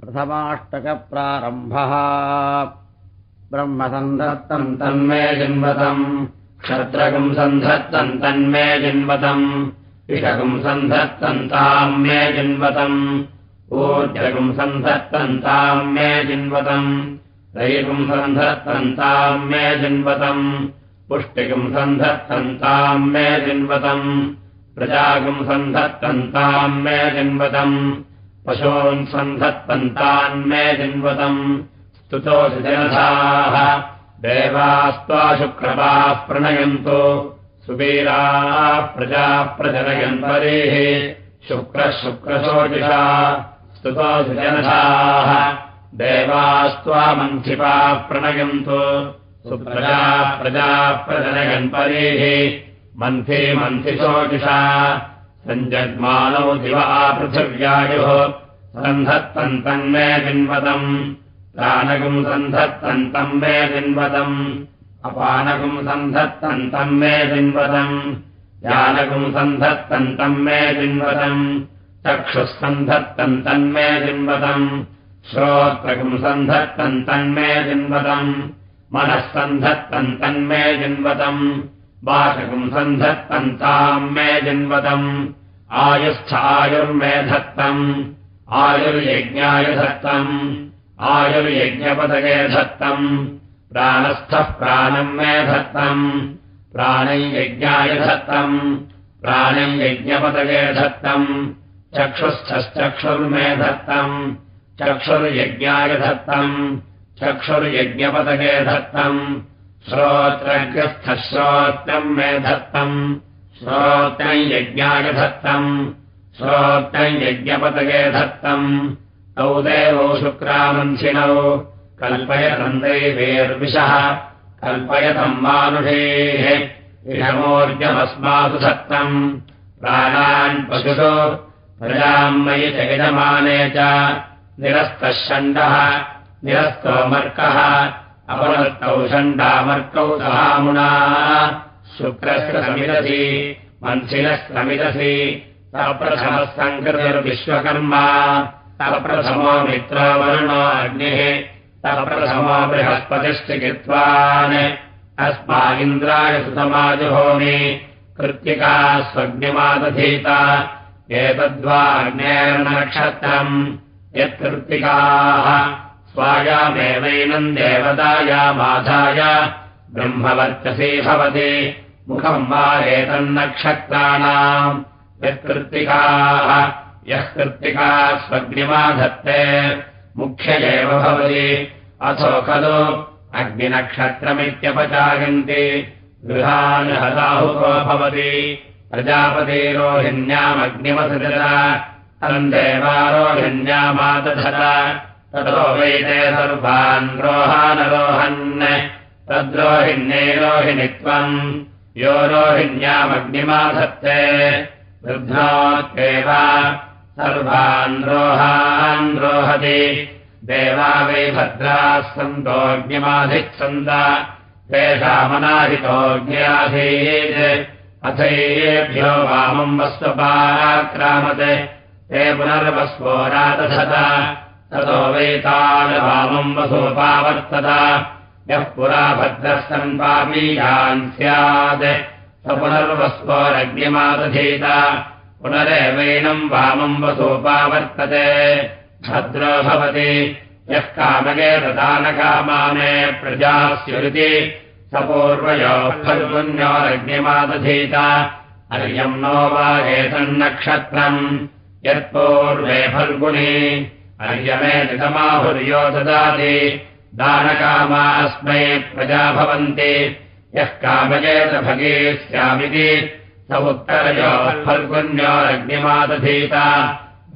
प्रथमाष्टकप्रारम्भः। ब्रह्मसन्धत्तम् तन्मे जिन्वतम् क्षत्रकम् सन्धत्तम् तन्मे जिन्वतम् इषकम् सन्धत्तन्ताम् मे जिन्वतम् ऊर्जकम् सन्धत्तन्ताम् मे जिन्वतम् रैकम् सन्धत्तन्ताम् मे जिन्वतम् पुष्टिकम् सन्धत्तन्ताम् मे जिन्वतम् प्रजागम् सन्धत्तन्ताम् मे जिन्वतम् पशून् सन्धत्तन्तान् मे जिन्वतम् स्तुतोऽसि जनधाः देवास्त्वा शुक्रवाः प्रणयन्तु। सुवीराः प्रजाः प्रजनयन् परेः। शुक्रः शुक्रशोचिषा स्तुतोऽसि देवास्त्वा मन्थिपाः प्रणयन्तु। सुप्रजाः प्रजाः प्रजनयन् परेः। मन्थि मन्थिशोचिषा सञ्जग्मानौ दिवा पृथिव्यायुः सन्धत्तन्तन्मे जिन्वतम् प्राणकम् सन्धत्तन्तम् मे जिन्वतम् अपानकम् सन्धत्तन्तम् मे जिन्वतम् जानकम् सन्धत्तन्तम् मे जिन्वतम् चक्षुः सन्धत्तन्तन्मे जिन्वतम् श्रोत्रकम् सन्धत्तन्तन्मे जिन्वतम् मनः सन्धत्तन्तन्मे जिन्वतम् वाचकम् सन्धत्तन्ताम् मे जिन्वतम् आयुस्थायुर्मे धत्तम् आयुर्यज्ञाय धत्तम्। आयुर्यज्ञपदगे धत्तम्। प्राणस्थः प्राणम् मे धत्तम्। प्राणैयज्ञाय धत्तम्। प्राणैयज्ञपदगे धत्तम्। चक्षुस्थश्चक्षुर्मे धत्तम्। चक्षुर्यज्ञाय धत्तम्। चक्षुर्यज्ञपदगे धत्तम्। श्रोत्रज्ञस्थः श्रोत्रम् मे धत्तम्। श्रोत्रम् यज्ञाय धत्तम् श्रोत्रम् यज्ञपदगे धत्तम् तौ देवौ शुक्रामन्थिनौ कल्पयतम् दैवेर्विशः कल्पयतम् मानुषेः इषमोर्जमस्मासु सत्तम्। प्राणान् पशुषु प्रजाम् मयि च यजमाने च निरस्तः षण्डः। निरस्तो मर्कः। अपनर्तौ षण्डामर्कौ सहामुना। शुक्रस्य समिदसि मन्थिनः समिदसि सप्रथमः सङ्कृतिर्विश्वकर्मा अग्निः तप्रथमो बृहस्पतिश्चिकित्वान्। अस्मागिन्द्राय सुतमाजुहोमि। कृत्तिका स्वग्निमादधीता। एतद्वा अग्नेर्नक्षत्रम् यत्कृत्तिकाः। स्वायामेवैनम् देवतायामाधाय ब्रह्मवर्चसी भवति। मुखम् वा एतन्नक्षत्राणाम् यत्कृत्तिकाः यः कृत्तिका स्वग्निमाधत्ते मुख्य एव भवति। अथो खलु अग्निनक्षत्रमित्यपचायन्ति गृहान् हताहुको भवति। देवारोहिण्यामादधत। ततो वैते सर्वान् रोहानरोहन् तद्रोहिण्ये रोहिणित्वम् यो रोहिण्यामग्निमाधत्ते वृद्धात्येव सर्वान् रोहान् रोहति देवा वै भद्राः सन्तोऽग्निमाधित्सन्त तेषामनाहितोऽग्न्याधीत् अथैभ्यो वामम् वस्वपाक्रामते ते पुनर्वस्वोरादधत ततो वैतालवामम् वसोपावर्तत। यः पुरा भद्रः सन्पापीयान् स्यात्। स पुनर्वस्वोरग्निमादधीत। पुनरेवैनम् वामम् वसोपावर्तते। भद्रो भवति। यः कामगे ददानकामाने प्रजास्युरिति। स पूर्वयोः फल्गुन्योरग्निमादधीत। अर्यम् नो वा एतन्नक्षत्रम् यत्पूर्वे फल्गुनि अर्यमे नितमाहुर्यो ददाति। दानकामा अस्मै प्रजा भवन्ति यः कामयेत भगे स्यामिति स उत्तरयोः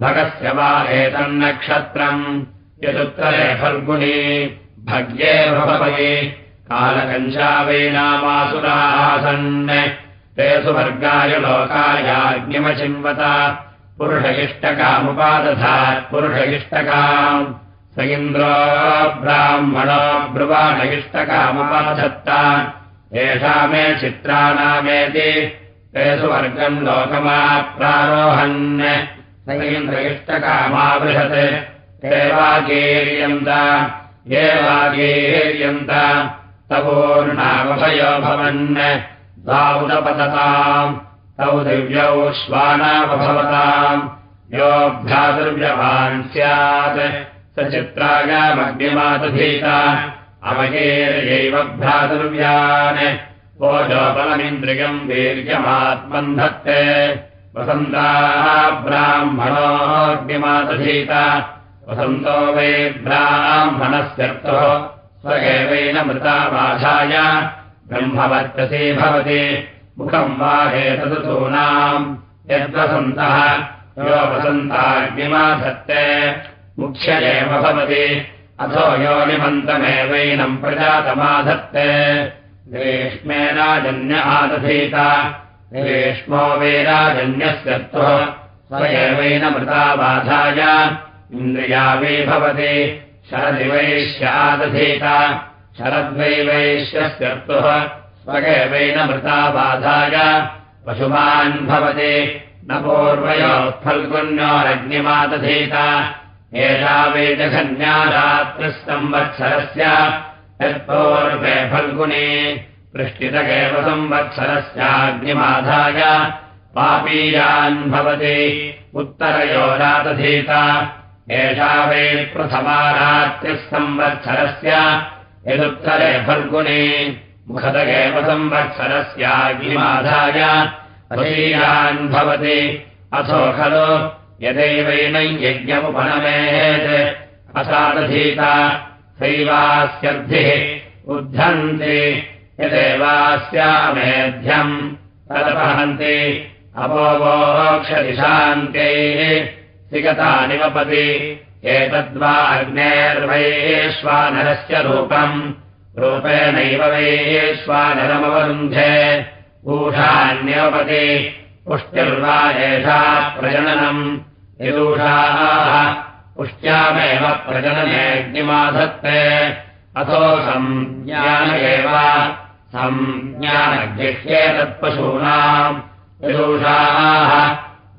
भगस्य वा एतन्नक्षत्रम् यदुत्तरे फल्गुनि भग्ये भवति कालकञ्चावैनामासुरासन् ते सुवर्गाय लोकायाग्निमचिन्वत। पुरुष इष्टकामुपादधात् पुरुष इष्टकाम्। स इन्द्रो ब्राह्मणो ब्रुवाण इष्टकामुपाधत्त एषा मे चित्राणामेति ते सुवर्गम् लोकमा प्रारोहन् स ते वागीर्यन्त ये वागीर्यन्त तवोर्णामभयो भवन्। द्वादपतताम् तौ दिव्यौ श्वानामभवताम् योऽभ्यादुर्व्यवान् स्यात्। स चित्रागामग्निमातधीता अवगेर्यैव भ्रातुर्व्यान् ओजोपलमिन्द्रियम् वीर्यमात्मन् धत्ते वसन्ताः ब्राह्मणोऽग्निमातधीता वसन्तो वै ब्राह्मणस्यर्थो स्वगेवैन मृताबाधाय। ब्रह्मवर्चसी भवति। मुखम् वा हेतदूनाम् यद्वसन्तः यो वसन्ताग्निमाधत्ते। मुख्य एव भवति अथो योनिमन्तमेवैनम् प्रजातमाधत्ते। ग्रीष्मे राजन्य आदधीत। ग्रीष्मो वेराजन्यस्यत्वः स एवैन मृताबाधाय इन्द्रियावी भवति शरदिवैश्य आदधीत। शरद्वैवैश्यस्यत्वः स्वगेवैन मृताबाधाय पशुमान् भवति। न पूर्वयोत्फल्गुन्योरग्निमादधीत एषा वेदघन्या रात्रिः संवत्सरस्य यत्पूर्वे फल्गुने पृष्टितकेव संवत्सरस्याग्निमाधाय पापीयान् भवति उत्तरयोरादधीत। एषा वै प्रथमा रात्रिः संवत्सरस्य यदुत्तरे फल्गुने मुखतकेव संवत्सरस्याग्निमाधाय पशीयान् भवति। अथो खलु यदैवैनम् यज्ञमुपनमेत् असादधीता सैवास्यर्धिः उद्धन्ति यदेवास्यामेध्यम् तदपहन्ति अपोवोक्षदिशान्त्यैः सिगतानिवपति एतद्वा अग्नेर्वैश्वानरस्य रूपम् रूपेणैव वैश्वानरमवरुन्धे ऊषान्यवपति पुष्ट्यर्वा एषा प्रजननम् यदूषाः पुष्ट्यामेव प्रजननेऽग्निमाधत्ते। अथो संज्ञान एव संज्ञानगृह्येतत्पशूनाम् यदूषाः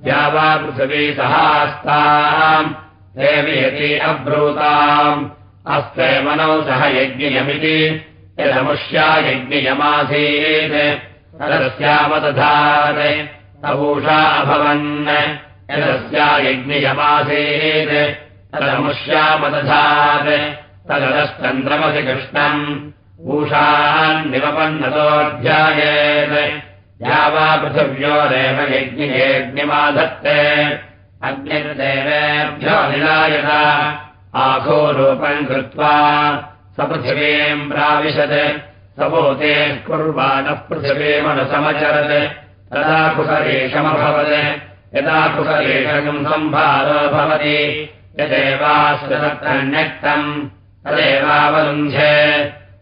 या वा पृथिवी सहास्ताम्। देवयति अब्रूताम्। अस्ते मनौ सह यज्ञयमिति। यदमुष्या यज्ञयमासीत्। तदस्यावदधात्। तवूषा अभवन् यदस्या तदमुष्यामदधात्। तददश्चन्द्रमसि कृष्णम्। ऊषान्निवपन्नतोऽध्यायेत् या वा पृथिव्योरेव यज्ञयेऽग्निमाधत्ते। अग्निर्देवेभ्यो निलायत। आघोरूपम् कृत्वा सपृथिवीम् प्राविशत्। सपोते कुर्वाणः पृथिवीमनुसमचरत्। तदा कुसरेशमभवत् यदा कुसरेशकम् सम्भारो भवति यदेवास्वतत्रन्यक्तम् तदेवावरुन्ध्ये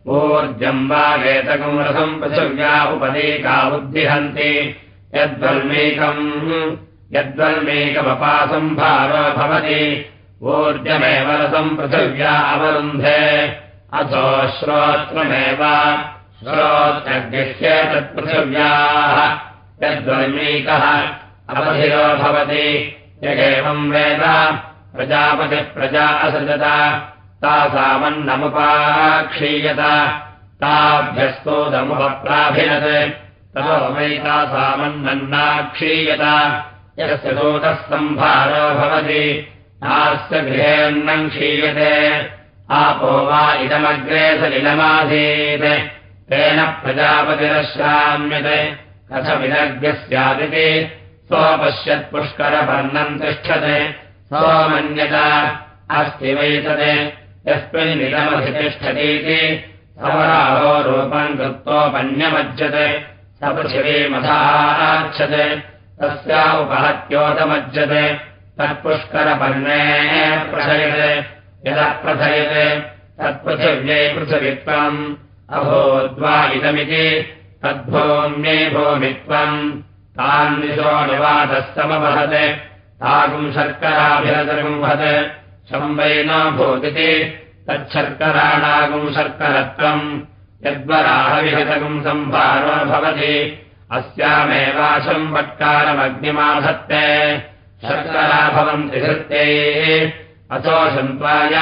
ऊर्जम् वा वेतकम् रसम् पृथिव्या उपदेका उद्दिहन्ति। यद्वल्मीकम् यद्वल्मीकमपासम्भारो भवति ऊर्जमेव रसम् पृथिव्या अवरुन्धे। अथो श्रोत्रमेव श्रोत्रगृह्ये तत्पृथिव्याः यद्वल्मीकः अवधिरो भवति। यगेवम् वेद। प्रजापतिः प्रजा असृजत। तासामन्नमुपाक्षीयत। ताभ्यस्तोदमुपप्राभिनत्। ततो वैतासामन्नन्नाक्षीयत यस्य दूतः सम्भारो भवति। नास्य गृहेऽन्नम् क्षीयते। आपो वा इदमग्रे सलिलमासीत्। तेन प्रजापतिरश्राम्यते। कथमिदग्रः स्वपश्यत्पुष्करपर्णम् तिष्ठते। सोमन्यत अस्ति वैतते। यस्मिन्निदमधितिष्ठतीति समराहो रूपम् कृत्वोपन्यमज्जते स पृथिवीमथाक्षते तस्या उपहत्योदमज्जते तत्पुष्करपर्णे प्रथयते यदः प्रथयते तत्पृथिव्यै पृथिवित्वम्। अभोद्वा इदमिति तद्भूम्यै भूमित्वम् तान्निशोनिवादः समवहत् ताकुम् शर्कराभिरतगुंहत् संवैनो भूतिति तच्छर्कराणागुम् शर्करत्वम्। यद्वराहविहतगुम् सम्भारो भवति। अस्यामेवाशम् वट्कारमग्निमाधत्ते शर्करा भवन्ति धृत्यै। अचोषन्त्वाय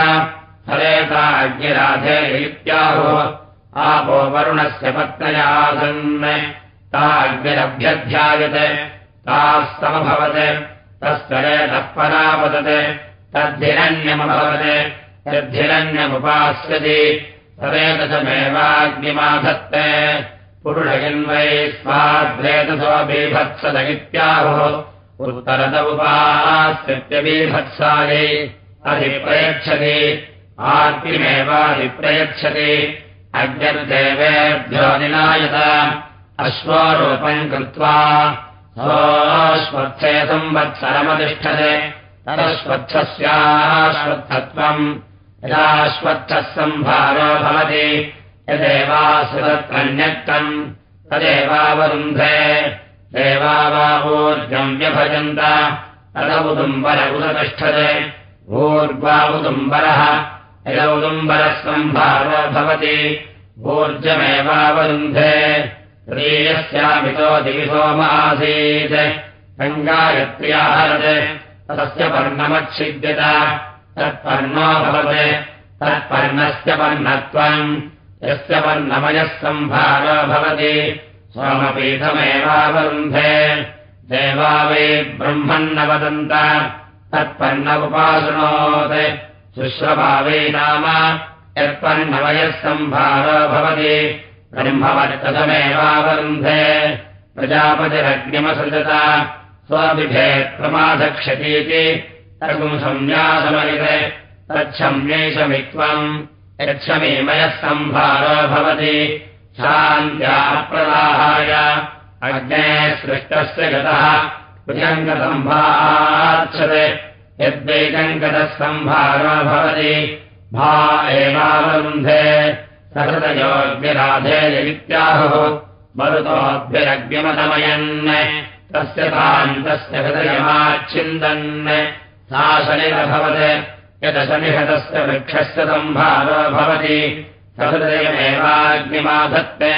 हरेता अग्निराधे इत्याहो आपो वरुणस्य ता अग्निरभ्यध्यायते तास्तमभवत्। तस्तरेतः परापतत् तद्धिरण्यमभवत्। यद्धिरण्यमुपास्यति। तदेतसमेवाग्निमाधत्ते पुरुषयन्वै स्वाद्रेतसो इत्याहो उत्तरत उपास्यत्यबीभत्सायै अधिप्रयच्छति। आग्निमेवाधिप्रयच्छति अग्निर्देवेभ्यो निनायत अश्वरूपम् कृत्वा स्वच्छे संवत्सरमतिष्ठते। तदश्वत्थस्याश्वत्थत्वम् यदाश्वत्थः सम्भारो भवति यदेवासुतत्रन्यक्तम् तदेवावरुन्धे देवावावूर्जम् व्यभजन्त। तदौदुम्बर उदतिष्ठते। ऊर्वा उदुम्बरः यदौदुम्बरः सम्भारो भवति ऊर्जमेवावरुन्धे प्रियस्यामितो दिविसोमासीत् गङ्गायत्र्याहरत्। तस्य पर्णमच्छिद्यत। तत्पर्णो भवत्। तत्पर्णस्य पर्णत्वम्। यस्य पर्णमयः सम्भारो भवति। सोमपीठमेवावरुन्धे। देवा वै ब्रह्मन्न वदन्त तत्पर्ण उपासृणोत् शुश्रभावै नाम। यत्पर्णमयः सम्भारो भवति ब्रह्मवर्तसमेवावरुन्धे प्रजापतिरग्निमसृजत। स्वविभेत्प्रमाधक्षतीति तर्गुंसंन्यासमयिते तच्छम्यैषमित्वम् यच्छमीमयः सम्भारो भवति। शान्त्याप्रदाहाय। अग्नेः सृष्टस्य गतः। प्रियङ्गसम्भार्च्छते यद्वैकङ्गतः सम्भारो भवति। भा एवावरुन्धे सहृदयोग्यराधे इत्याहुः मरुतोऽभ्यरग्निमतमयन् तस्य तान्तस्य हृदयमाच्छिन्दन् सा शनिरभवत् यदशनिहतस्य वृक्षस्य सम्भारो भवति सहृदयमेवाग्निमाधत्ते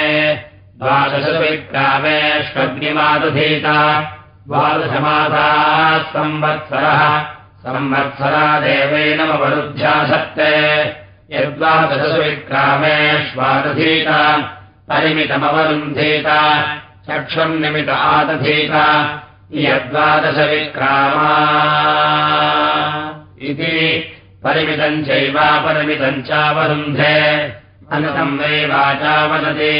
द्वादशविक्रामेष्वग्निमादधीता द्वादशमासाः संवत्सरः संवत्सरा देवैनमवरुध्यासत्ते यद्वादशविक्रामेष्वादधीत परिमितमवरुन्धीत चक्षुर्निमित आदधीत यद्वादशविक्रामा इति परिमितम् चैवापरिमितम् चावरुन्धे अनृतम् वै वाचा वदति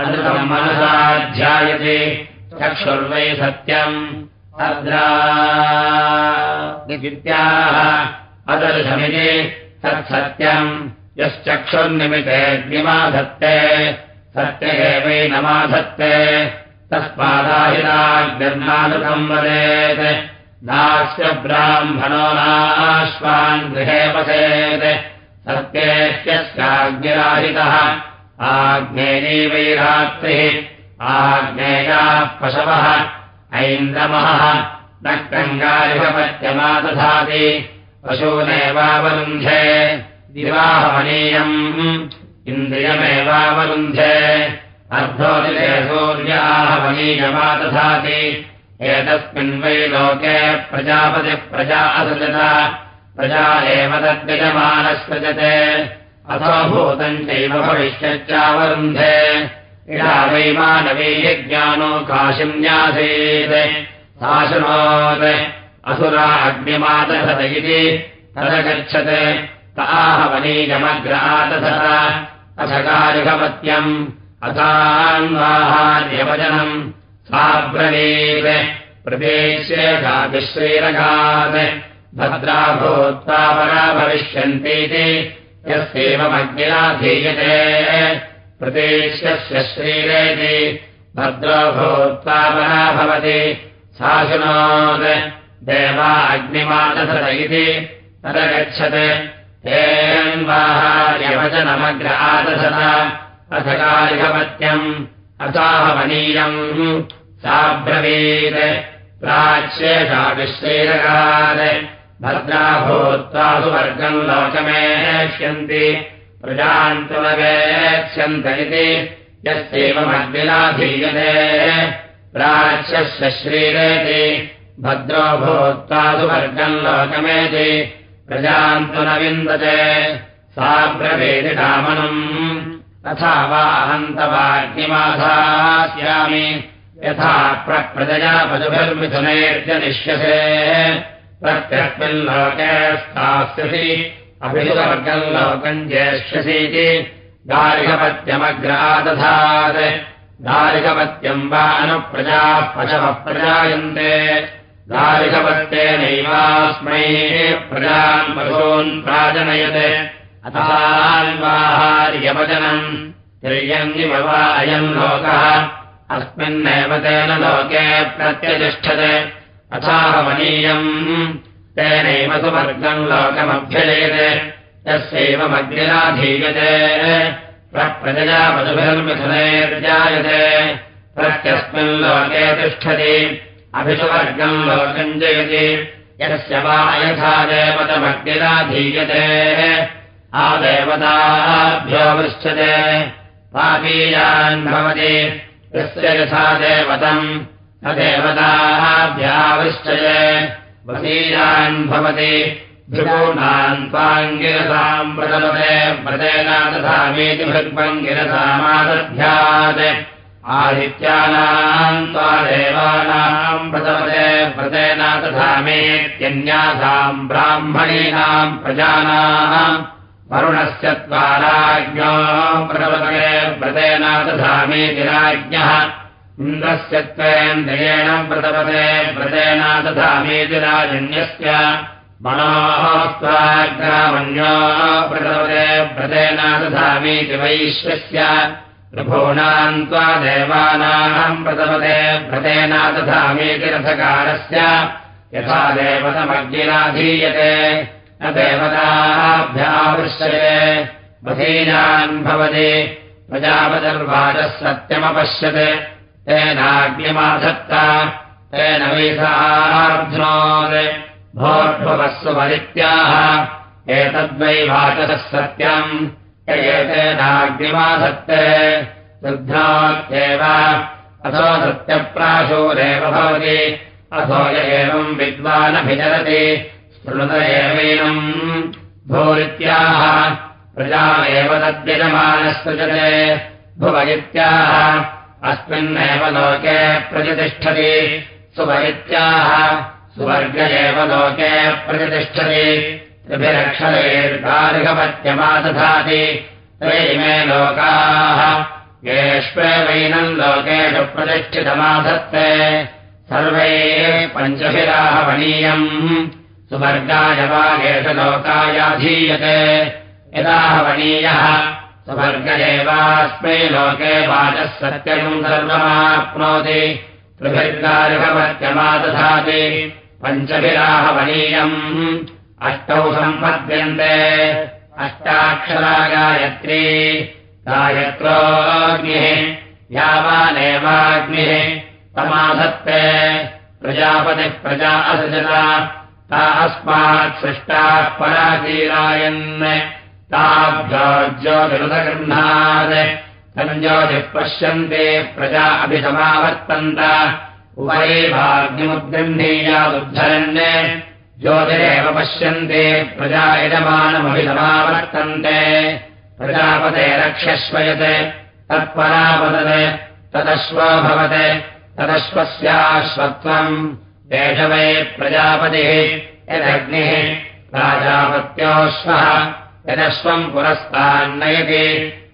अनृतम् मनसाध्यायते चक्षुर्वै सत्यम् अद्राः अदर्शमिति तत्सत्यम्। यश्चक्षुर्निमितेऽग्निमाधत्ते सत्य एवैनमाधत्ते तस्मादाहिराग्निर्नानुकम् वदेत्। नास्य ब्राह्मणो नाश्वान् गृहे वसेत्। सत्येत्यस्याग्निराहितः आग्नेयीवैरात्रिः आग्नेयाः पशवः। ऐन्द्रमः न गङ्गारिभपत्यमादधाति पशूनेवावरुन्धे। दिवाहमनीयम् इन्द्रियमेवावरुन्धे। अर्धोदिते सूर्याहवनीयमादधाति एतस्मिन् वै लोके प्रजापतिः प्रजा असृजत प्रजा एव तद्यजमानसृजते अथो भूतम् चैव भविष्यच्चावरुन्धे। इडा वै मानवीयज्ञानो काशिन्यासीत् साशुनोत् असुरा अग्निमादधत इति तदगच्छत्। ताहवनीयमग्रादधत अथकारिभवत्यम् अथान्वाहार्यवचनम्। साब्रवीत्। प्रदेश्येषाभिश्रीरघात् भद्रा भूत्वा परा भविष्यन्तीति। यस्यैवमग्निराधीयते। प्रदेश्यस्य श्रीरेति। भद्रो भूत्वा परा भवति। शाशुनोत् देवा अग्निमादधत इति तदगच्छत् तेन्वाहार्यवचनमग्र आदधत अथकारिभवत्यम् अथाहवनीयम् साब्रवीत् प्राच्येषाभिश्रीरकात् भद्रा भूत्वा सुवर्गम् लोकमेष्यन्ति प्रजान्तुलवेक्ष्यन्त इति यस्यैवमग्निलाधीयते श्रीरेति भद्रो भूत्वा सुवर्गम् लोकमेति प्रजान्तु न विन्दते सा ब्रवेदिकामनम् तथा वा अहन्तवाग्निमाधास्यामि यथा प्रजया पशुभिर्मिथुनैर्जनिष्यसे प्रत्यस्मिन् लोके स्थास्यसि अभिवर्गम् लोकम् ज्येष्यसीति दारिकपत्यमग्रादधात् दारिकपत्यम् वा अनुप्रजाः पशवः प्रजायन्ते दारिकपत्येनैवास्मै प्रजान् पशून् प्राजनयते। अथार्यवचनम् तिर्यङ्गिव वा अयम् लोकः। अस्मिन्नेव तेन लोके प्रत्यतिष्ठते। अथाहमनीयम् तेनैव सुवर्गम् लोकमभ्यजयते। यस्यैवमग्निराधीयते प्रजया पशुभिर्मिथुनैर्जायते प्रत्यस्मिन् लोके तिष्ठति अभिषुवर्गम् लोकम् जयति। यस्य वा यथा देवतमग्निराधीयते। आदेवताभ्यो पृच्छते पापीयान् भवति। यस्य यथा देवतम् न देवताभ्यावृश्चये वसीयान् भवति। भृगूणान् त्वाङ्गिरसाम् प्रतपते व्रतेन तथामीति भृग्वङ्गिरसामादध्यात् आदित्यानाम् त्वा देवानाम् प्रतपते व्रतेन तथामेत्यन्यासाम् ब्राह्मणीनाम् प्रजानाम् वरुणस्य त्वाराज्ञो प्रतपते व्रतेन तथामेति राज्ञः इन्द्रस्य व्रतेन तथामेति राजन्यस्य मनोः स्वाग्रामण्यो व्रतपते व्रतेन तथामीति वैश्वस्य प्रभूणाम् त्वा देवानाम् व्रतपते व्रतेन तथामीति रथकारस्य। यथा देवतमग्निराधीयते न देवताभ्यावृश्यते बधीनान् भवति प्रजापतिर्वाचः सत्यमपश्यते। तेनाग्निमाधत्ता तेन भोर्भुवस्व परित्याह एतद्वै वाचः सत्यम् एतेनाग्निमाधत्ते। शुद्धात्येव अथो सत्यप्राशोरेव भवति। अथो य एवम् विद्वानभिचरति। स्मृत एवैनम् भूरित्याह। प्रजा एव तद्यजमानः सृजते भुव इत्याह अस्मिन्नेव लोके प्रतिष्ठति। सुवैत्याह सुवर्ग एव लोके प्रतिष्ठति त्रिभिरक्षरैर्गार्हपत्यमादधाति ते इमे लोकाः येष्वेवैनम् लोकेषु प्रतिष्ठितमाधत्ते। सर्वैः पञ्चभिराहवणीयम् सुवर्गाय वा एष लोकायाधीयते यदाहवणीयः स्वर्ग एवास्मै लोके वाचः सत्यम् सर्वमाप्नोति। त्रिभिर्गार्हपत्यमादधाति पञ्चभिराहवनीयम् अष्टौ सम्पद्यन्ते। अष्टाक्षरा गायत्री गायत्रोऽग्निः यावानेवाग्निः तमाधत्ते। प्रजापतिः प्रजा असृजता। ता अस्मात् सृष्टाः पराकीरायन् ताभ्यो ज्योतिरुदगृह्णात् तम् ज्योतिः पश्यन्ते प्रजा अभिसमावर्तन्त। उभयैभाग्निमुद्गृह्णीयादुद्धरन् ज्योतिरेव पश्यन्ते प्रजा यजमानमभिसमावर्तन्ते प्रजापते रक्षस्वयत् तत्परापदत् तदश्वो भवत् तदश्वस्याश्वत्वम्। एष वै प्रजापतिः यदग्निः प्राजापत्योऽश्वः यदश्वम् पुरस्तान्नयति।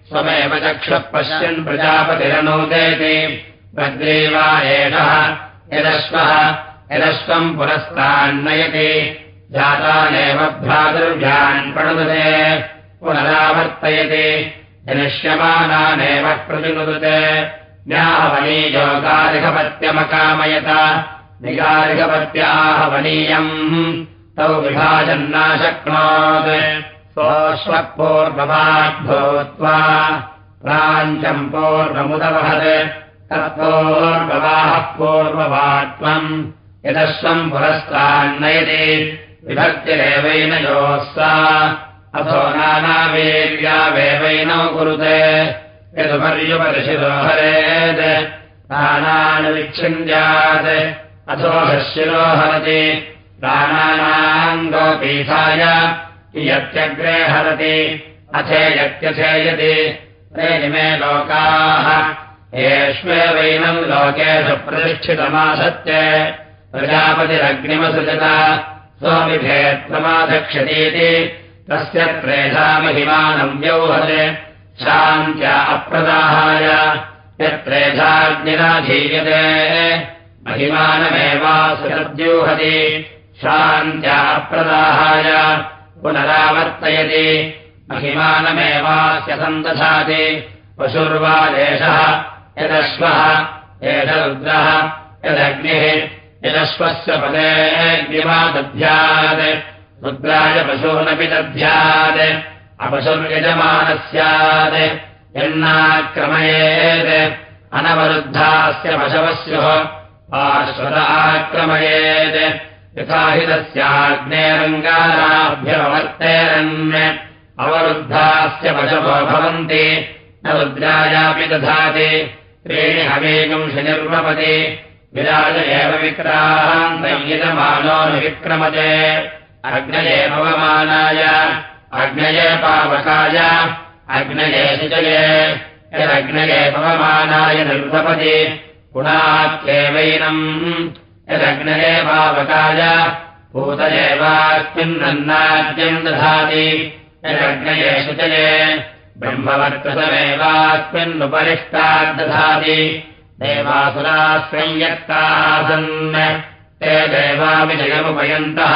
स्वमेव चक्षुः पश्यन् प्रजापतिरनोदेति। भद्रेवा एषः यदश्वः यदश्वम् पुरस्तान्नयति। जातानेव भ्रातृभ्यान् प्रणुदते पुनरावर्तयति। जनिष्यमानानेव प्रतिनुदते। न्याहवनीयोगारिकपत्यमकामयत निगारिकपत्याहवनीयम् तौ विभाजन्नाशक्नोत्। सोऽश्वपूर्ववाग्भूत्वा प्राञ्चम् पूर्वमुदवहत् तत्पूर्ववाहः पूर्ववात्मम् यदश्वम् पुरस्तान्नयति विभक्तिरेवैन योः सा अथो नानावीर्यावेवैनौ कुरुते यदुपर्युपरिशिरोहरेत् नानानुविच्छिन्द्यात् अथो हशिरोहरति प्राणानाम् गोपीठाय यत्यग्रे हरति अथेयत्यथेयति इमे लोकाः येष्वेवैनम् लोकेषु प्रतिष्ठितमासत्य प्रजापतिरग्निमसृजत। स्वमिभेत्वमाधक्षतीति तस्य त्रेधामहिमानम् व्यौहते शान्त्या अप्रदाहाय। यत्रेधाग्निराधीयते महिमानमेवासुरद्यूहति शान्त्या अप्रदाहाय। पुनरावर्तयति। महिमानमेवास्य सन्दधाति पशुर्वादेशः यदश्वः एष रुद्रः यदग्निः यदश्वस्य पदेग्निमा दध्यात् रुद्राय पशूनपि दध्यात् अपशुर्यजमानः स्यात् यन्नाक्रमयेत्। अनवरुद्धास्य पार्श्वत आक्रमयेत् यथा हि तस्याग्नेरङ्गानाभ्यवर्तेरन् अवरुद्धास्य पशवो भवन्ति। न रुद्रायापि दधाति। त्रीणि हवेगंशि निर्वपति विराज एव विक्रान्तयमानो न विक्रमते अग्नये भवमानाय अग्नये पावकाय अग्नये शिजये यदग्नये भवमानाय निर्वपति गुणात्येवैनम्। यदग्नये पावकाय भूतयेवास्मिन्नन्नाद्यम् दधाति। यदग्नये शुचये ब्रह्मवर्कृतमेवास्मिन्नुपरिष्टाद्दधाति देवासुराः संयक्तासन् ते देवाविजयमुपयन्तः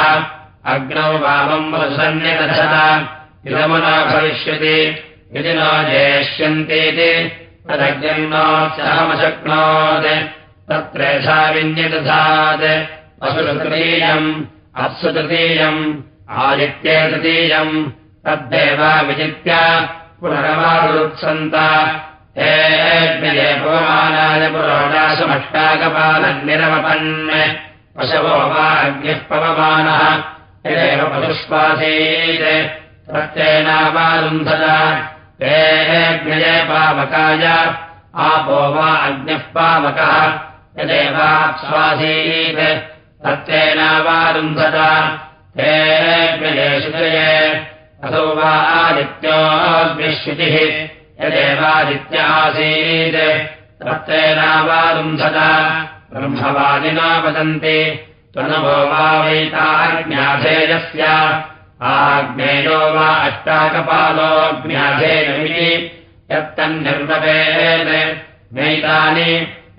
अग्नौ वामम् वसन्यदधत इदमुना भविष्यति यदि न जेष्यन्तीति तदग्निर्नोत्सहमशक्नोत् तत्रेषा विन्यदधात् असुतृतीयम् अप्सु तृतीयम् आदित्ये तृतीयम्। तद्देवा विजित्य पुनरमारुत्सन्त पवमानाय पुरोडाशमष्टाकपालग्निरवपन् पशवो वा अग्निः पवमानः। यदेव पशुष्पासीत्। प्रत्येनावारुन्धत हेऽग्नये पावकाय। आपो वा अग्निः पावकः। यदेवाप्स्वासीत्। प्रत्येनावारुन्धत हेऽग्नये शुचये असौ वा आदित्योऽग्निश्रुतिः यदेवादित्य आसीत् तत्तेनावारुन्धत ब्रह्मवादिना वदन्ति त्वनभो वा वैताज्ञाधेयस्य आग्नेयो वा अष्टाकपालोऽग्न्याधेयमिति। यत्तन्निर्वपेत्। नैतानि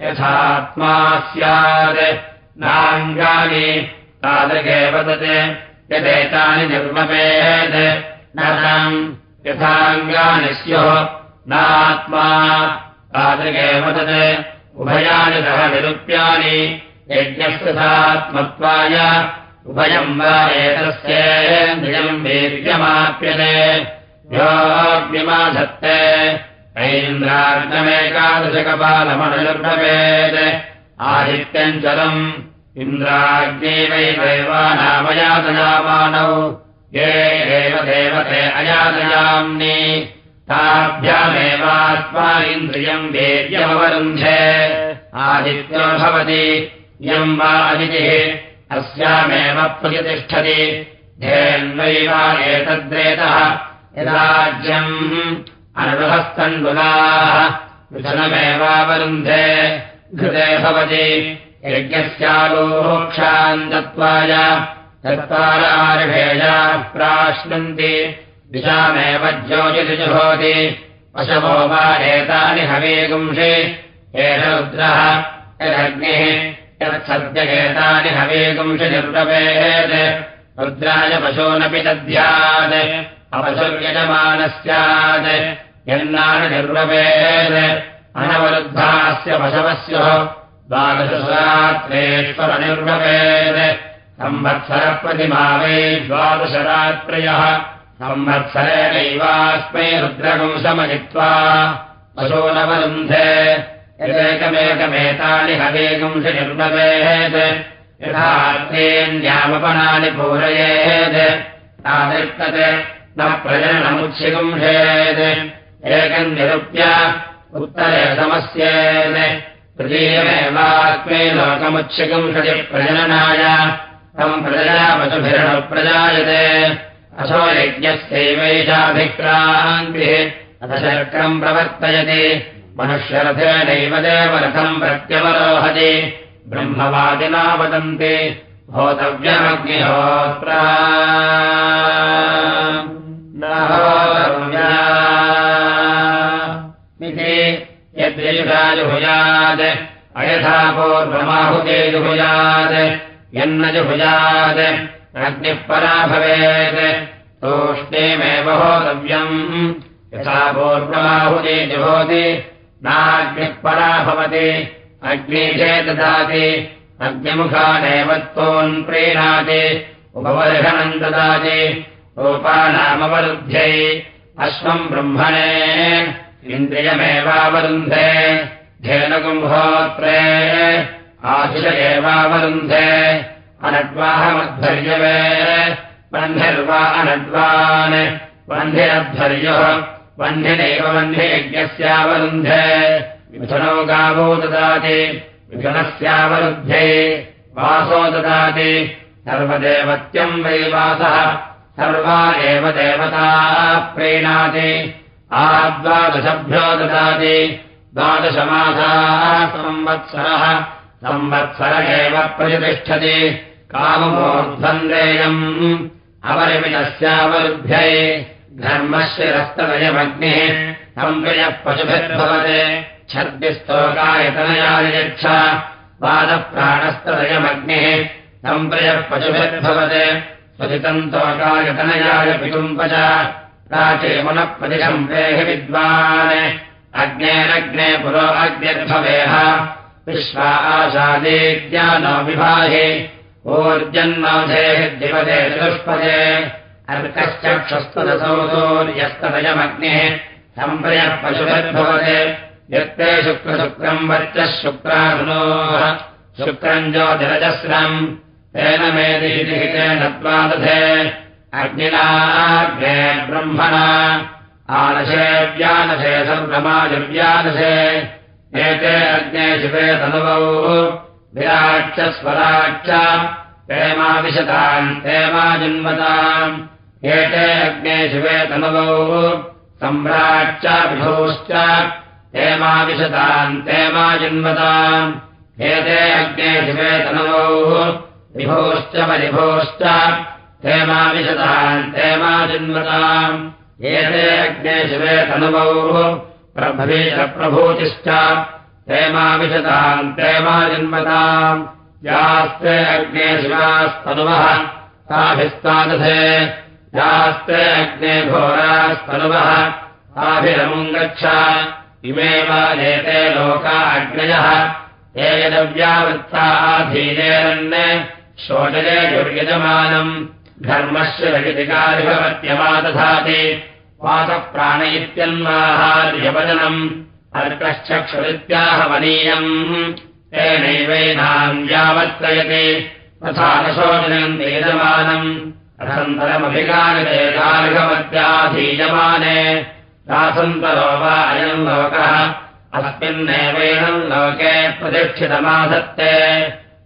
यथात्मा स्यात्। नाङ्गानि तादृगे वदते। यदेतानि निर्मपेत् न यथाङ्गानि स्युः नात्मा। तादृगेव तत् उभयानि सह निरूप्यानि यज्ञस्तथात्मत्वाय उभयम् वा एतस्येन्द्रियम् वीर्यमाप्यते। योऽग्निमाधत्ते। ऐन्द्राग्नमेकादशकपालमनुर्भवेत् आदित्यम् चलम् इन्द्राग्ने वै दैवानामयातयामानौ ये एव देवते अयातयाम्नि ताभ्यामेवात्मा इन्द्रियम् वेद्यमवरुन्धे। आदित्यो भवति इयम् वा अदितिः अस्यामेव प्रतितिष्ठति धेन्वै वा एतद्रेतः यदाज्यम् अनुहस्तण्डुलाः विधनमेवावरुन्धे घृते भवति यज्ञस्यालोक्षाम् दत्त्वाय चत्वारार्भेजा प्राश्नन्ति दिशामेव ज्योतिषुभवति। पशवो वा एतानि हवेगुंषि। एष रुद्रः यदग्निः यत्सद्यगेतानि हवेगुंषि निर्वपेत् रुद्राय पशूनपि दध्यात् अपशुर्यजमानः स्यात् यन्नानि निर्वपेत् अनवरुद्धास्य पशवस्युः। द्वादशरात्रेश्वरनिर्वपेत् संवत्सरप्रतिमा वै द्वादशरात्रयः संवत्सरेणैवास्मै रुद्रगुंसमजित्वा पशूनवरुन्धे यदेकमेकमेतानि हवेगुंसि निर्मवेत् यथार्थेऽन्यामपनानि पूरयेत् तादृक्तत् न प्रजननमुच्छिगुंसेत् एकम् निरूप्य उत्तरे समस्येत् तृतीयमेवात्मै लोकमुच्छिगुंसति प्रजननाय तम् प्रजया पशुभिरणप्रजायते असो यज्ञस्यैवैषाभिक्रान्तिः अथ शर्कम् प्रवर्तयति। मनुष्यरथेनैव देवरथम् प्रत्यवरोहति। ब्रह्मवादिना वदन्ति होतव्यमग्निहोत्रा यद्ययुषाजुभुजात् अयथा पूर्वमाहुतेजुभुजात् यन्न जुभुजात् अग्निः परा भवेत् तूष्णीमेव होतव्यम्। यथा पूर्वमाहुते जुहोति नाग्निः परा भवति अग्निशे ददाति अग्निमुखानेव त्वोन् प्रीणाति। उपवर्षणम् ददाति। रूपानामवरुद्ध्यै अश्वम् ब्रह्मणे इन्द्रियमेवावरुन्धे। धेनुकुम्भोत्रे आशिष एवावरुन्धे अनड्वाहमध्वर्यवे वह्निर्वा अनड्वान् वह्निरध्वर्युः वह्निनैव वह्नियज्ञस्यावरुन्धे मिथुनो गावो ददाति। मिथुनस्यावरुध्ये वासो ददाति। सर्वदेवत्यम् वै वासः। सर्वा एव देवता प्रीणाति। आद्वादशभ्यो ददाति। द्वादशमासाः संवत्सरः। संवत्सर एव प्रतिष्ठति काममोर्ध्वन्देयम् अवरिमितस्यावरुद्ध्यै धर्मशिरस्तदयमग्निः संवियः पशुभिर्भवते। छद्भिस्तोकायतनयायच्छ पादप्राणस्तदयमग्निः सम्प्रयः पशुभिर्भवते। स्वजितम् तोकायतनयाय पिकुम्ब च प्राचीमुनः हि विद्वान्। अग्नेरग्ने पुरो अग्निर्भवेह। विश्वा आशादेज्ञानो विभाहि ऊर्जन्नोधेः दिवदे चतुष्पदे। अर्कश्चक्षस्तदसौदोर्यस्तदयमग्निः सम्प्रयः पशुभिर्भवते यत्ते शुक्रशुक्रम् वर्चः शुक्राधुनोः शुक्रम् ज्योतिरजस्रम्। तेन मेदीति हितेन द्वादधे अग्निनाग्ने ब्रह्मणा। आनशे व्यानशे सर्वमाजव्यानशे एते अग्ने शिवे तनुवौ विराट् स्वराट् प्रेमाविशताम् प्रेमाजिन्वताम् एते अग्ने शिवे तनुवौ सम्राट् विभोश्च हेमाविशताम् तेमाजिन्वताम् एते अग्ने शिवे तनुवौ विभोश्च परिभोश्च हेमाविशताम् तेमाजिन्वताम् एते अग्ने शिवे तनुवौ प्रभूतिश्च हेमाविशताम् तेमाजिन्वताम् यास्ते अग्ने शिवास्तनुवः ताभिस्तादधे। यास्ते अग्ने घोरास्तनुवः ताभिरमुम् गच्छ इमे वा एते लोका अग्नयः। ये यदव्यावृत्ता आधीनेरन् शोचने दुर्यजमानम्। धर्मस्य रगितिकारिभवत्यमादधाति वासप्राण इत्यन्वाहार्यवदनम् अर्कश्चक्षुरित्याहवनीयम् तेनैवैनाम् यावत्कयति तथा न शोचनम् तेजमानम् रसन्तरमभिकारिते गार्घवत्याधीयमाने दासन्तरो वा अयम् लोकः। अस्मिन्नेवैनम् लोके प्रतिष्ठितमाधत्ते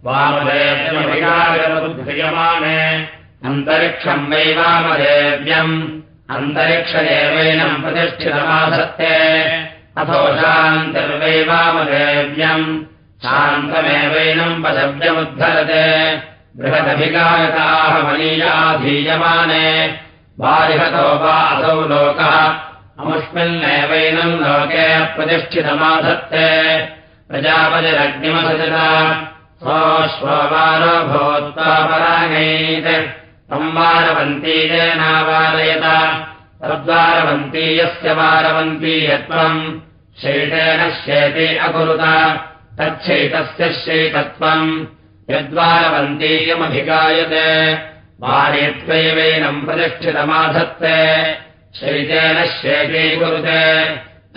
वामदेव्यमभिकारितबुद्धियमाने अन्तरिक्षम् वै वामदेव्यम् अन्तरिक्ष एवैनम् प्रतिष्ठितमाधत्ते अथो शान्तिर्वै वामदेव्यम् शान्तमेवैनम् पदव्यमुद्धरते। बृहदभिकायताः मनीयाधीयमाने। बालिहतो वा असौ लोकः। अमुष्मिन्नेवैनम् लोके प्रतिष्ठितमाधत्ते। प्रजापतिरग्निमसजता। सोऽश्ववारो भूत्वा परागैत् संवारवन्तीजेनावारयत तद्वारवन्तीयस्य वारवन्तीयत्वम् शैतेन शेते अकुरुत। तच्छैतस्य शैतत्वम्। यद्वारवन्तीयमभिगायते। वारेत्वैवैनम् प्रतिष्ठितमाधत्ते। शैतेन शेते कुरुते।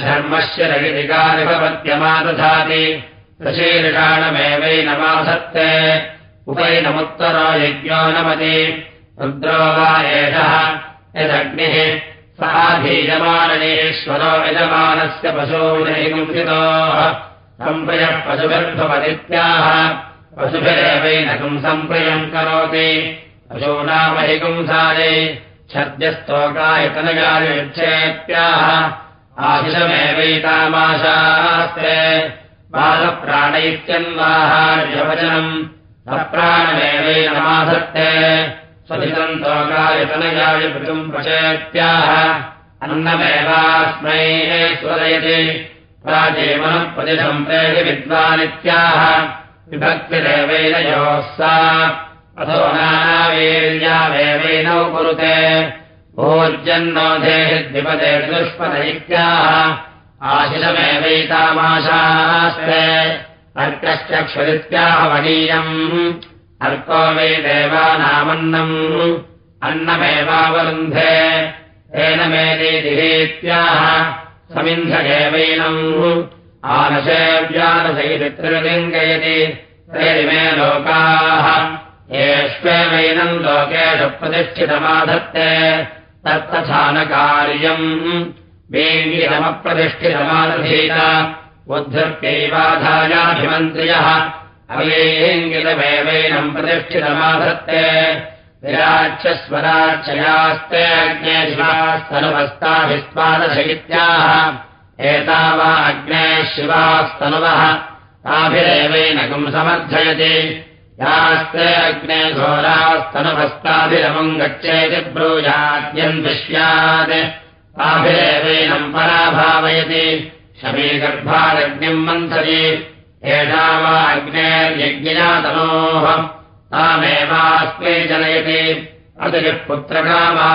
धर्मस्य रगितिकारिभवत्यमादधाति प्रशीर्षाणमेवैनमाधत्ते। नमति। रुद्रो वा एषः। यदग्निः साधीयमाननेश्वरो यजमानस्य पशूनैकुंसितोः सम्प्रयः पशुभिर्भवदित्याह। पशुभिरेवैनकम् सम्प्रियम् करोति? पशूनामहिगुंसायै छद्यस्तोकायतनगायुच्छेत्याह आशिषमेवैतामाशास्ते बालप्राणैत्यन्वाहार्यवचनम्। अप्राणमेवैनमाधत्ते स्वधितम् तोकायतनगाय पृथुम् प्रचेत्याह अन्नमेवास्मै स्वदयति प्रेहि विद्वानित्याह। विभक्तिरेवैनयोः सा। अथो नानावीर्यावेवैनौ कुरुते। भोज्यन्नोधेः द्विपदे दुष्पद इत्याह आशिषमेवैतामाशास्ते अर्कश्चक्षुरित्याह वनीयम् अर्को वै देवानामन्नम् अन्नमेवावरुन्धे। तेन मेदीदिहेत्याह समिन्धगेवैनम् आनशेव्यानशैलित्रिलिङ्गयति तैरिमे लोकाः। येष्वेवैनम् लोकेषु प्रतिष्ठितमाधत्ते। तत्तथानकार्यम् वेङ्गितमप्रतिष्ठितमादधीत उद्धृत्यैवाधायाभिमन्त्रियः अवेङ्गितमेवैनम् प्रतिष्ठितमाधत्ते विराच्यस्वराच्ययास्ते अग्ने शिवास्तनुवस्ताभिस्वादशैत्याः एता वा अग्ने शिवास्तनुवः ताभिरेवैनकम् समर्थयति यास्ते अग्ने घोरास्तनुवस्ताभिरमुम् गच्छेति ब्रूयाद्यम् विश्यात् ताभिरेवैनम् पराभावयति शमीगर्भादग्निम् मन्थति एषा वा अग्नेर्यज्ञातनोः तामेवास्मै जनयति। अतिः पुत्रकामा।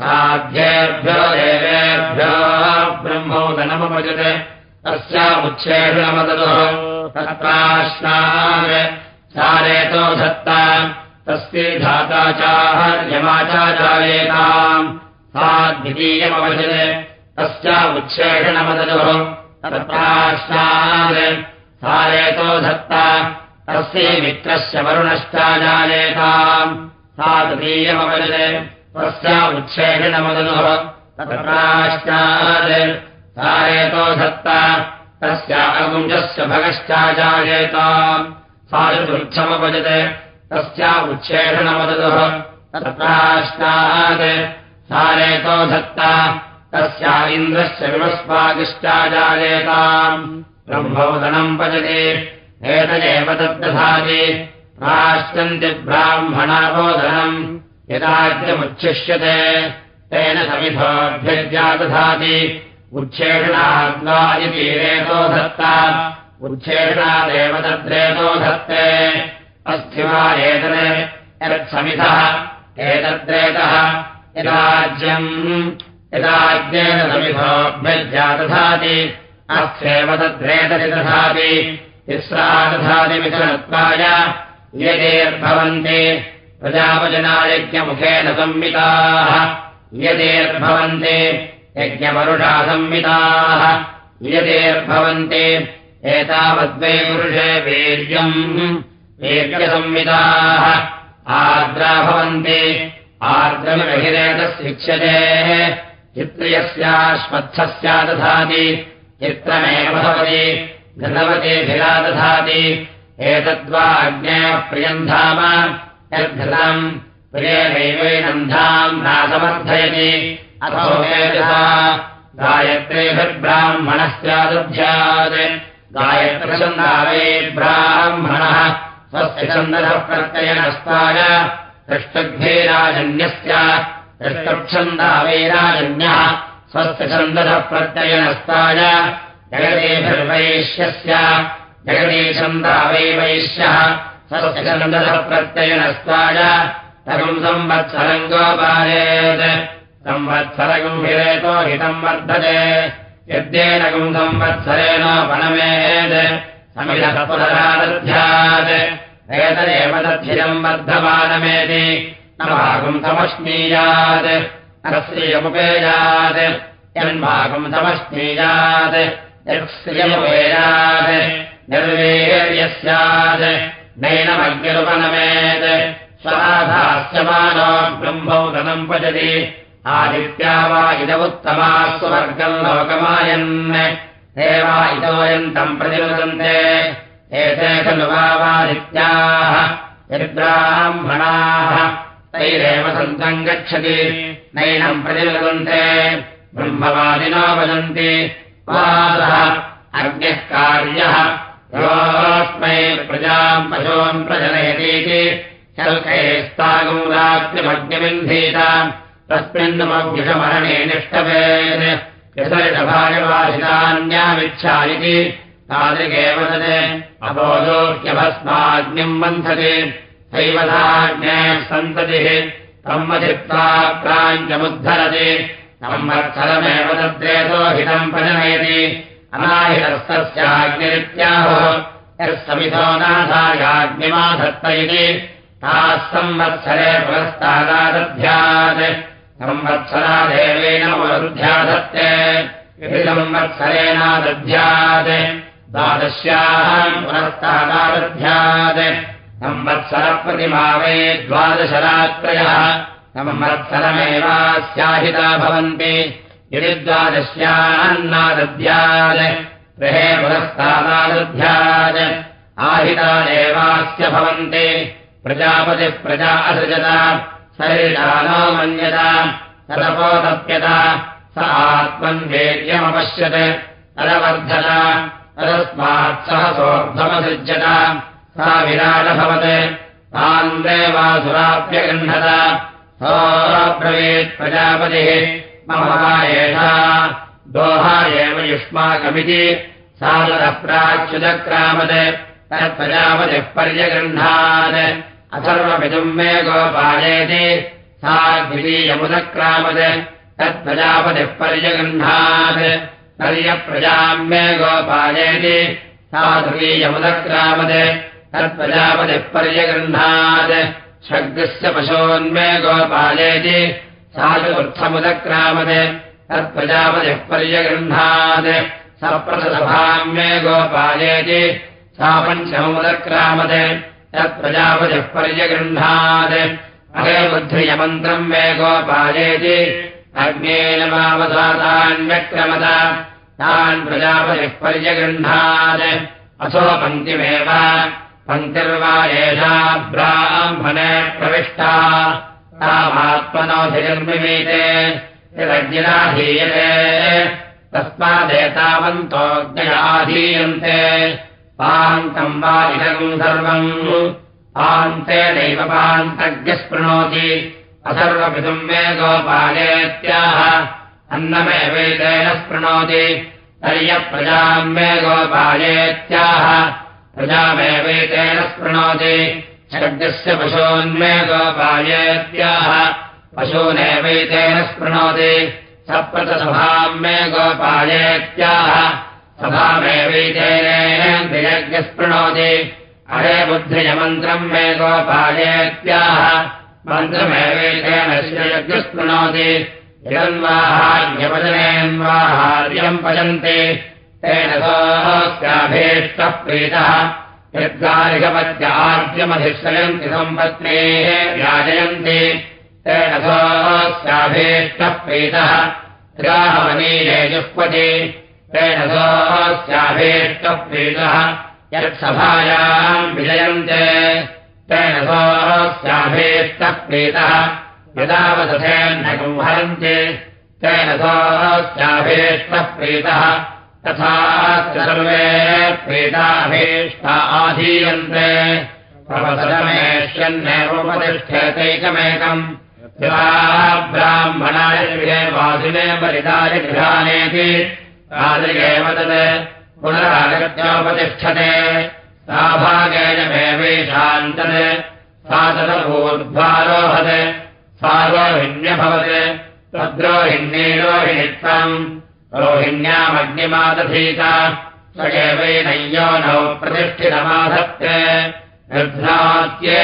साध्येभ्यो देवेभ्यो ब्रह्मोदनमपजत् तस्यामुच्छेषणमदतुः तत्राश्नान् सारेतो धत्ता। तस्यै धाता चाहर्यमाचाचारेताम्। सा द्वितीयमवजत् तस्यामुच्छेषणमदतुः तत्राश्नान् सारेतो धत्ता। तस्यै मित्रस्य वरुणश्चाजालेताम् सा तृतीयमवजत् तस्यामुच्छेषणमदनुः तत्राश्चात् सारेतो धत्ता। तस्य अगुञ्जस्य भगश्चाजायेताम् सा चतुर्थमपजत् तस्या उच्छेषणमदनुः तत्राश्चात् सारेतो धत्ता। तस्या इन्द्रस्य विवस्वादिश्चाजायेताम् ब्रह्मोदनम् पजति एतदेव तद्दधाति राष्ट्रन्ति ब्राह्मणाबोधनम् यदाद्यमुच्छिष्यते। तेन समिधोऽभ्यर्जादधाति उच्छेषणाद्वा इति रेतो धत्ता। उच्छेषणादेव तद्रेतो धत्ते। अस्ति वा एतत्? यत्समिधः एतद्रेतः यदाज्यम्। यदाज्ञेन समिधोऽभ्यर्जादधाति अस्येव तद्रेतति दधाति तिस्रा दधाति मिथुनत्वाय यदेर्भवन्ति प्रजापजनायज्ञमुखेन संमिताः संमिताः यदेर्भवन्ति एतावद्वै पुरुषे वीर्यम्। वीर्यसंमिताः आर्द्रा भवन्ति। आर्द्रमिरहिरेतशिक्ष्यते चित्रियस्याश्वत्थस्या दधाति चित्रमेव भवति धनवतीभिरा दधाति एतद्वा अग्नेः प्रियम् धाम। यद्धृतम् प्रियेनैवैनन्धाम् नासमर्थयति। अथो वेदसा गायत्रीभिर्ब्राह्मणस्यादुभ्यात्। गायत्रछन्दावै ब्राह्मणः स्वस्य छन्दः प्रत्ययनस्ताय। दृष्टुग्भेराजन्यस्य दृष्टुच्छन्दावैराजन्यः स्वस्य छन्दः प्रत्ययनस्ताय जगदेभिर्वैश्यस्य जगदीछन्दावै वैश्यः स्वस्य छन्दः प्रत्ययनस्ताय तगम् संवत्सरम् गोपालेत्। संवत्सरगम् हिरेतो हितम् वर्धते यद्येनगम् संवत्सरेण वनमेत्। समिधः पुनरादध्यात् एतदेव तद्धिरम् वर्धमानमेति। न भागम् समश्नीयात् नश्रियमुपेयात् यन्भागम् समश्नीयात् यत्श्रियमुपेयात् निर्वीर्यः स्यात् नैनमग्निरुपनमेत् स्वराधास्यमानो ब्रह्मौदनम् पचति आदित्या वा इदमुत्तमा स्वर्गम् लोकमायन् हे वा इतोऽयन्तम् प्रतिनुदन्ते एते खलु वावादित्याः यद्ब्राह्मणाः तैरेव सन्तम् गच्छति। नैनम् प्रतिलगन्ते। ब्रह्मवादिनो वदन्ति वादः अग्निः कार्यः। योऽस्मै प्रजाम् पशून् प्रजनयतीति। शल्कैस्तागम् रात्रिमग्निबिन्धीत तस्मिन्नमभ्युषमरणे निष्ठवेन् यथरिषभागवासितान्यामिच्छा इति तादृगेव तत्। अबोधोह्यभस्माग्निम् बन्धते तम्मधिप्ता प्राञ्चमुद्धरति संवत्सरमेव तद्रेतो हितम् प्रजनयति अनाहितस्तस्याग्निरित्याहो। यः समितो नाथायाग्निमाधत्त इति। ताः संवत्सरे पुरस्तादादध्यात्। संवत्सरा देवेन पुनरुध्याधत्ते संवत्सरेणादध्यात् द्वादश्याम् पुनस्तादादध्यात् संवत्सरप्रतिमा वै द्वादशरात्रयः संवत्सरमेवास्याहिता भवन्ति। यदि द्वादश्यान्नादध्यात् गृहे पुरस्तादादध्यात् आहितादेवास्य भवन्ति। प्रजापतिः प्रजा असृजता शरीरानो मन्यता तदपोतप्यता स आत्मन्वेद्यमपश्यत् तदवर्धत तदस्मात् सह सोऽर्धमसृज्यत सा विराटभवत् तान् देवासुराप्यगृह्णत। सोऽब्रवीत् प्रजापतिः। वा एषा। दोहा एव युष्माकमिति। सा ततः प्राच्युतक्रामत् तत्प्रजापतिः पर्यगृह्णात्। अथर्वपितुम् मे गोपालेति। सा द्वितीयमुदक्रामत्। तत्प्रजापतिः पर्यगृह्णात्। पर्यप्रजाम् मे गोपालेति। सा तृतीयमुदक्रामत् तत्प्रजापतिः पर्यगृह्णात् षड्गस्य पशोन्मे गोपालेति सा चतुर्थमुदक्रामत् तत्प्रजापतिः पर्यगृह्णात् सप्रथसभाम् मे गोपालेति सा पञ्चममुदक्रामत् तत्प्रजापतिः पर्यगृह्णात् बुद्धियमन्त्रम् मे गोपालेति अग्नेन मावसातान्यक्रमत तान् प्रजापतिः पर्यगृह्णात् असो पङ्क्तिमेव पङ्क्तिर्वा एषा ब्राह्मणे प्रविष्टा। तामात्मनोऽधिनिर्मिमीते यदग्निराधीयते तस्मादेतावन्तोऽग्नयाधीयन्ते पान्तम् वा इदगम् सर्वम्। पान्ते नैव पान्तज्ञस्पृणोति। अथर्वपितुम् मे गोपालेत्याह। अन्नमेवेतेन स्पृणोति। तर्यप्रजाम् मे गोपालेत्याह प्रजामेवेतेन स्पृणोति षड्गस्य पशून्मे गोपालेत्याह पशूनेवैतेन स्पृणोति सप्रतसभाम् मे गोपालेत्याह सभामेवैतेन स्पृणोति अरे बुद्धियमन्त्रम् मे गोपालेत्याह मन्त्रमेवैतेन श्रीयज्ञस्पृणोति यन्वाहार्यवदनेन्वाहार्यम् पचन्ति तेन सोऽस्याभीष्टः प्रीतः यद्गारिकपत्यार्यमधिश्रयन्ति सम्पत्नेः व्याजयन्ति तेन सोऽस्याभीष्टः प्रीतः त्रिगाहमनीये जुह्वति तेन सोऽस्याभीष्टः प्रीतः यत्सभायाम् विजयन्ते। तेन सोऽस्याभीष्टः प्रीतः यदावदथेन्न हरन्ति तेन सोऽस्याभीष्टः प्रीतः तथा सर्वे प्रीताभीष्टा आधीयन्ते। प्रवसरमेष्यन्नेवोपतिष्ठेतैकमेकम् ब्राह्मणाय वासिने परिताय गृहानेति तादृगेव तत् पुनरागत्योपतिष्ठते। सा भागेन मेवेशान्तत् सा तदभूर्ध्वारोहत् सा रोहिण्यभवत् तद्रोहिण्ये रोहिणित्वम् रोहिण्यामग्निमादधीत। स्वय वेन यो नौ प्रतिष्ठिरमाधत्य निर्ध्य